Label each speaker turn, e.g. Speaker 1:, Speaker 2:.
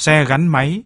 Speaker 1: xe gắn máy.